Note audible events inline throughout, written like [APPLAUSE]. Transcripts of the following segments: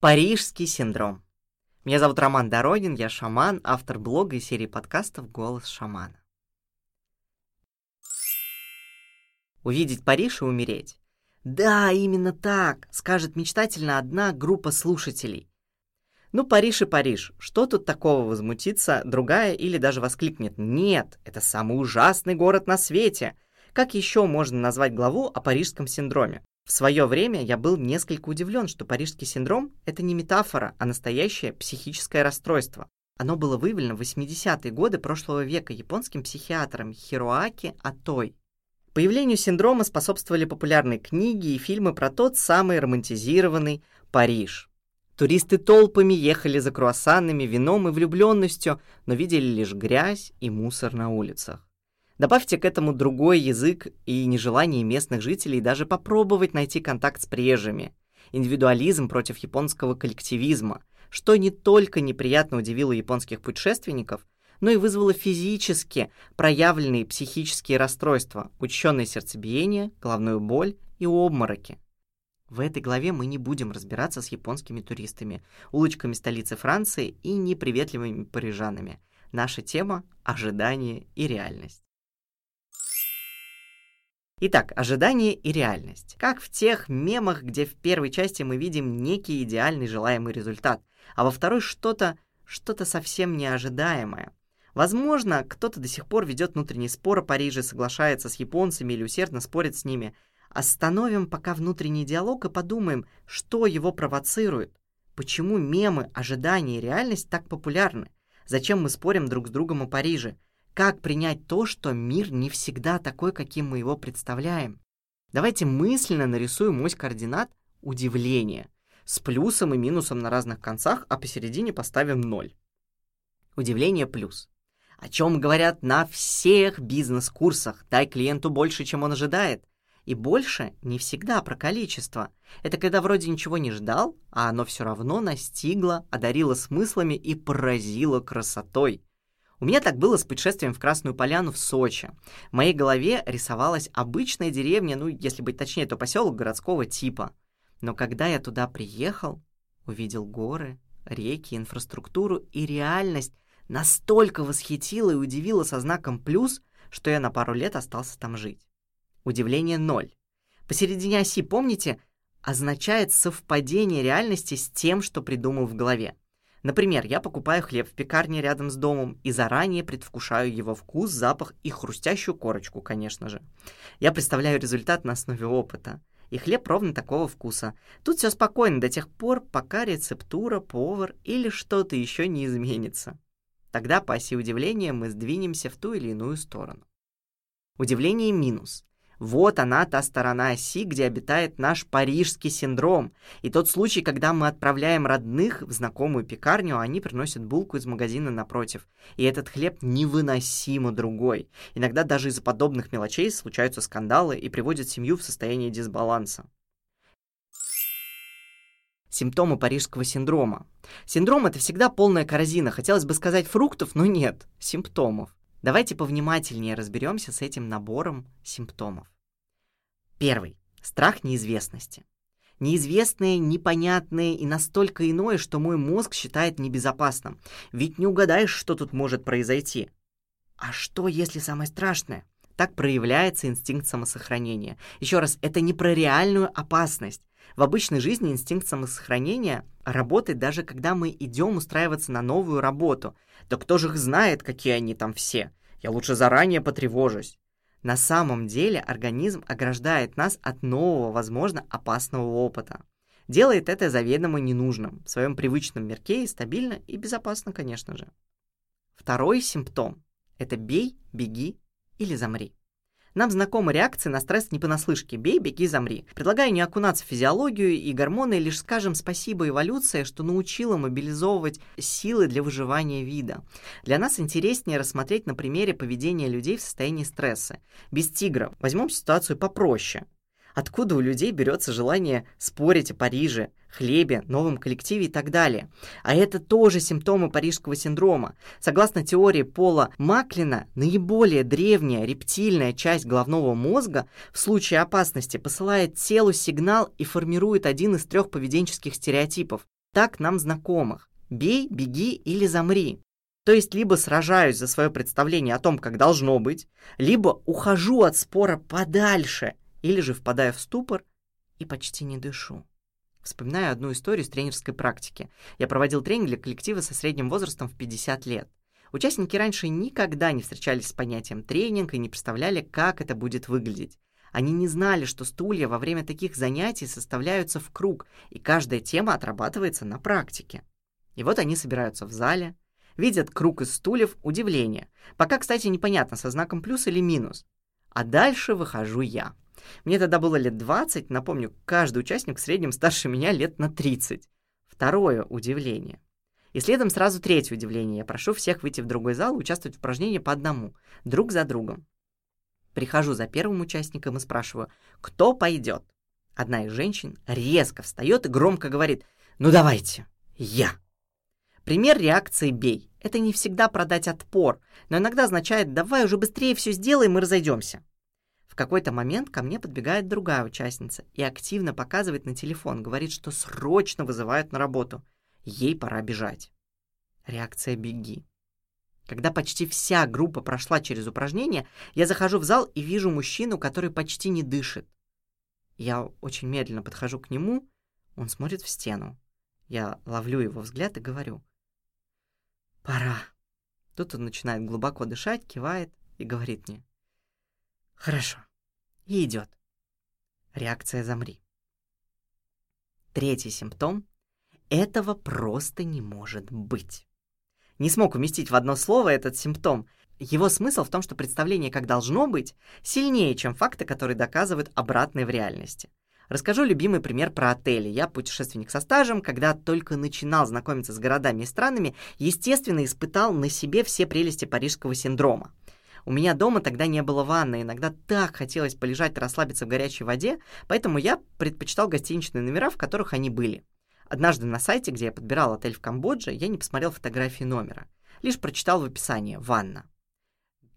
Парижский синдром. Меня зовут Роман Дорогин, я шаман, автор блога и серии подкастов «Голос шамана». Увидеть Париж и умереть. Да, именно так, скажет мечтательно одна группа слушателей. Ну, Париж и Париж, что тут такого возмутиться, другая или даже воскликнет «Нет, это самый ужасный город на свете!» Как еще можно назвать главу о парижском синдроме? В свое время я был несколько удивлен, что парижский синдром — это не метафора, а настоящее психическое расстройство. Оно было выявлено в 80-е годы прошлого века японским психиатром Хироаки Атой. Появлению синдрома способствовали популярные книги и фильмы про тот самый романтизированный Париж. Туристы толпами ехали за круассанами, вином и влюбленностью, но видели лишь грязь и мусор на улицах. Добавьте к этому другой язык и нежелание местных жителей даже попробовать найти контакт с приезжими. Индивидуализм против японского коллективизма, что не только неприятно удивило японских путешественников, но и вызвало физически проявленные психические расстройства, учащенное сердцебиение, головную боль и обмороки. В этой главе мы не будем разбираться с японскими туристами, улочками столицы Франции и неприветливыми парижанами. Наша тема – ожидание и реальность. Итак, ожидание и реальность. Как в тех мемах, где в первой части мы видим некий идеальный желаемый результат, а во второй что-то, что-то совсем неожидаемое. Возможно, кто-то до сих пор ведет внутренний спор о Париже, соглашается с японцами или усердно спорит с ними. Остановим пока внутренний диалог и подумаем, что его провоцирует. Почему мемы, ожидания и реальность так популярны? Зачем мы спорим друг с другом о Париже? Как принять то, что мир не всегда такой, каким мы его представляем? Давайте мысленно нарисуем ось координат удивления с плюсом и минусом на разных концах, а посередине поставим ноль. Удивление плюс. О чем говорят на всех бизнес-курсах. Дай клиенту больше, чем он ожидает. И больше не всегда про количество. Это когда вроде ничего не ждал, а оно все равно настигло, одарило смыслами и поразило красотой. У меня так было с путешествием в Красную Поляну в Сочи. В моей голове рисовалась обычная деревня, ну, если быть точнее, то поселок городского типа. Но когда я туда приехал, увидел горы, реки, инфраструктуру и реальность настолько восхитила и удивила со знаком «плюс», что я на пару лет остался там жить. Удивление ноль. Посередине оси, помните, означает совпадение реальности с тем, что придумал в голове. Например, я покупаю хлеб в пекарне рядом с домом и заранее предвкушаю его вкус, запах и хрустящую корочку, конечно же. Я представляю результат на основе опыта. И хлеб ровно такого вкуса. Тут все спокойно до тех пор, пока рецептура, повар или что-то еще не изменится. Тогда по оси удивления мы сдвинемся в ту или иную сторону. Удивление минус. Вот она, та сторона оси, где обитает наш парижский синдром. И тот случай, когда мы отправляем родных в знакомую пекарню, а они приносят булку из магазина напротив. И этот хлеб невыносимо другой. Иногда даже из-за подобных мелочей случаются скандалы и приводят семью в состояние дисбаланса. Симптомы парижского синдрома. Синдром — это всегда полная корзина. Хотелось бы сказать фруктов, но нет, симптомов. Давайте повнимательнее разберемся с этим набором симптомов. Первый. Страх неизвестности. Неизвестное, непонятное и настолько иное, что мой мозг считает небезопасным. Ведь не угадаешь, что тут может произойти. А что, если самое страшное? Так проявляется инстинкт самосохранения. Еще раз, это не про реальную опасность. В обычной жизни инстинкт самосохранения работает даже когда мы идем устраиваться на новую работу. Да кто же их знает, какие они там все? Я лучше заранее потревожусь. На самом деле организм ограждает нас от нового, возможно, опасного опыта. Делает это заведомо ненужным, в своем привычном мирке и стабильно и безопасно, конечно же. Второй симптом – это бей, беги или замри. Нам знакома реакция на стресс не понаслышке «бей, беги, замри». Предлагаю не окунаться в физиологию и гормоны, лишь скажем спасибо эволюции, что научила мобилизовывать силы для выживания вида. Для нас интереснее рассмотреть на примере поведения людей в состоянии стресса. Без тигра. Возьмем ситуацию попроще. Откуда у людей берется желание спорить о Париже, хлебе, новом коллективе и так далее. А это тоже симптомы парижского синдрома. Согласно теории Пола Маклина, наиболее древняя рептильная часть головного мозга в случае опасности посылает телу сигнал и формирует один из трех поведенческих стереотипов. так нам знакомых. Бей, беги или замри. То есть либо сражаюсь за свое представление о том, как должно быть, либо ухожу от спора подальше, или же впадаю в ступор и почти не дышу. Вспоминаю одну историю с тренерской практики. Я проводил тренинг для коллектива со средним возрастом в 50 лет. Участники раньше никогда не встречались с понятием тренинг и не представляли, как это будет выглядеть. Они не знали, что стулья во время таких занятий составляются в круг, и каждая тема отрабатывается на практике. И вот они собираются в зале, видят круг из стульев, удивление. Пока, кстати, непонятно, со знаком плюс или минус. А дальше выхожу я. Мне тогда было лет 20, напомню, каждый участник в среднем старше меня лет на 30. Второе удивление. И следом сразу третье удивление. Я прошу всех выйти в другой зал и участвовать в упражнении по одному, друг за другом. Прихожу за первым участником и спрашиваю, кто пойдет? Одна из женщин резко встает и громко говорит, ну давайте, я. Пример реакции «бей». Это не всегда продать отпор, но иногда означает «давай уже быстрее все сделаем и разойдемся». В какой-то момент ко мне подбегает другая участница и активно показывает на телефон, говорит, что срочно вызывают на работу. Ей пора бежать. Реакция «беги». Когда почти вся группа прошла через упражнение, я захожу в зал и вижу мужчину, который почти не дышит. Я очень медленно подхожу к нему, он смотрит в стену. Я ловлю его взгляд и говорю «Пора». Тут он начинает глубоко дышать, кивает и говорит мне Хорошо. И идет. Реакция «замри». Третий симптом — этого просто не может быть. Не смог уместить в одно слово этот симптом. Его смысл в том, что представление «как должно быть» сильнее, чем факты, которые доказывают обратное в реальности. Расскажу любимый пример про отели. Я путешественник со стажем, когда только начинал знакомиться с городами и странами, естественно, испытал на себе все прелести парижского синдрома. У меня дома тогда не было ванны, иногда так хотелось полежать и расслабиться в горячей воде, поэтому я предпочитал гостиничные номера, в которых они были. Однажды на сайте, где я подбирал отель в Камбодже, я не посмотрел фотографии номера, лишь прочитал в описании «ванна».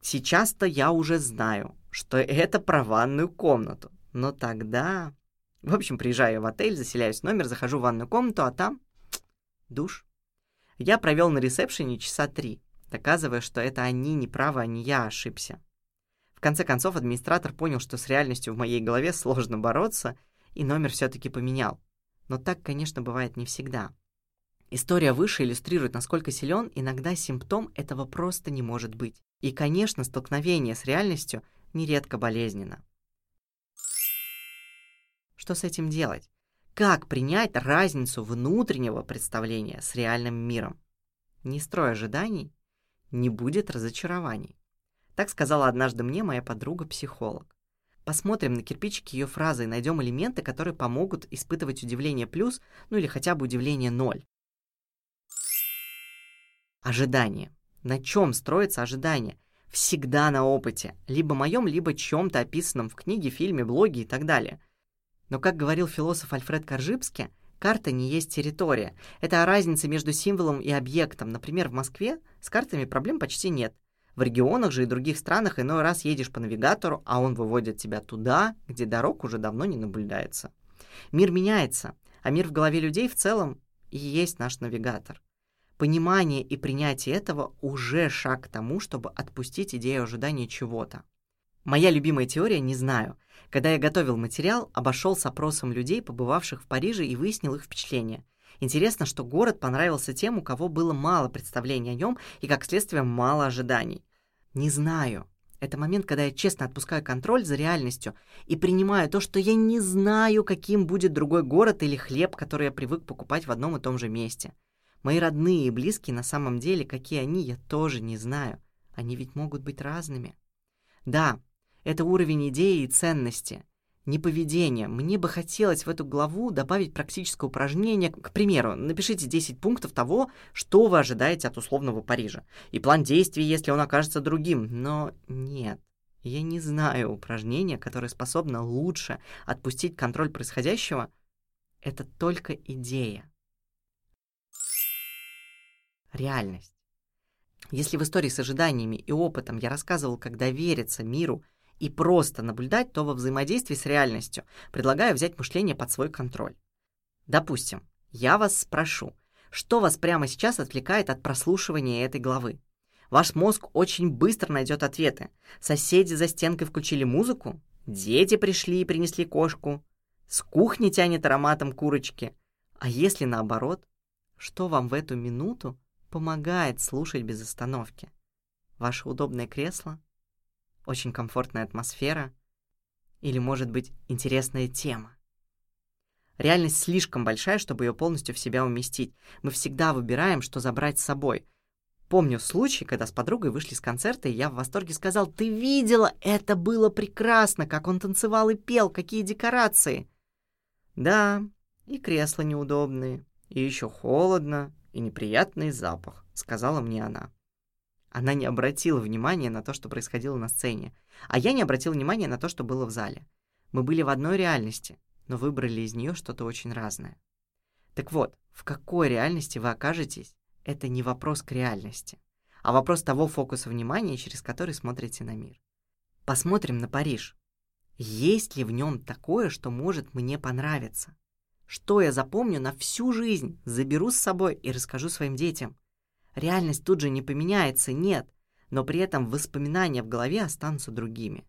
Сейчас-то я уже знаю, что это про ванную комнату, но тогда... В общем, приезжаю в отель, заселяюсь в номер, захожу в ванную комнату, а там [TSK] душ. Я провел на ресепшене часа три доказывая, что это они не правы, а не я ошибся. В конце концов, администратор понял, что с реальностью в моей голове сложно бороться, и номер все-таки поменял. Но так, конечно, бывает не всегда. История выше иллюстрирует, насколько силен иногда симптом этого просто не может быть. И, конечно, столкновение с реальностью нередко болезненно. Что с этим делать? Как принять разницу внутреннего представления с реальным миром? Не строй ожиданий, не будет разочарований. Так сказала однажды мне моя подруга-психолог. Посмотрим на кирпичики ее фразы и найдем элементы, которые помогут испытывать удивление плюс, ну или хотя бы удивление ноль. Ожидание. На чем строится ожидание? Всегда на опыте, либо моем, либо чем-то описанном в книге, фильме, блоге и так далее. Но, как говорил философ Альфред Коржибский, Карта не есть территория. Это разница между символом и объектом. Например, в Москве с картами проблем почти нет. В регионах же и других странах иной раз едешь по навигатору, а он выводит тебя туда, где дорог уже давно не наблюдается. Мир меняется, а мир в голове людей в целом и есть наш навигатор. Понимание и принятие этого уже шаг к тому, чтобы отпустить идею ожидания чего-то. Моя любимая теория «не знаю». Когда я готовил материал, обошел с опросом людей, побывавших в Париже, и выяснил их впечатления. Интересно, что город понравился тем, у кого было мало представлений о нем и, как следствие, мало ожиданий. Не знаю. Это момент, когда я честно отпускаю контроль за реальностью и принимаю то, что я не знаю, каким будет другой город или хлеб, который я привык покупать в одном и том же месте. Мои родные и близкие на самом деле, какие они, я тоже не знаю. Они ведь могут быть разными. Да, это уровень идеи и ценности, не поведения. Мне бы хотелось в эту главу добавить практическое упражнение. К примеру, напишите 10 пунктов того, что вы ожидаете от условного Парижа. И план действий, если он окажется другим. Но нет. Я не знаю упражнения, которое способно лучше отпустить контроль происходящего. Это только идея. Реальность. Если в истории с ожиданиями и опытом я рассказывал, как довериться миру и просто наблюдать, то во взаимодействии с реальностью предлагаю взять мышление под свой контроль. Допустим, Я вас спрошу, что вас прямо сейчас отвлекает от прослушивания этой главы? Ваш мозг очень быстро найдет ответы. Соседи за стенкой включили музыку, дети пришли и принесли кошку, с кухни тянет ароматом курочки. А если наоборот, что вам в эту минуту помогает слушать без остановки? Ваше удобное кресло? Очень комфортная атмосфера? Или, может быть, интересная тема? Реальность слишком большая, чтобы ее полностью в себя уместить. Мы всегда выбираем, что забрать с собой. Помню случай, когда с подругой вышли с концерта, и я в восторге сказал, «Ты видела? Это было прекрасно! Как он танцевал и пел! Какие декорации!» «Да, и кресла неудобные, и еще холодно, и неприятный запах», — сказала мне она. Она не обратила внимания на то, что происходило на сцене, а я не обратил внимания на то, что было в зале. Мы были в одной реальности, но выбрали из нее что-то очень разное. Так вот, в какой реальности вы окажетесь, это не вопрос к реальности, а вопрос того фокуса внимания, через который смотрите на мир. Посмотрим на Париж. Есть ли в нем такое, что может мне понравиться? Что я запомню на всю жизнь, заберу с собой и расскажу своим детям? Реальность тут же не поменяется, нет, но при этом воспоминания в голове останутся другими.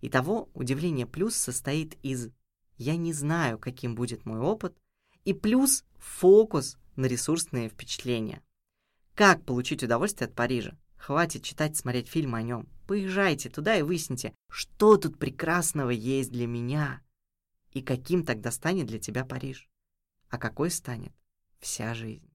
Итого удивление плюс состоит из «я не знаю, каким будет мой опыт» и плюс фокус на ресурсные впечатления. Как получить удовольствие от Парижа? Хватит читать, смотреть фильмы о нем. Поезжайте туда и выясните, что тут прекрасного есть для меня. И каким тогда станет для тебя Париж? А какой станет вся жизнь?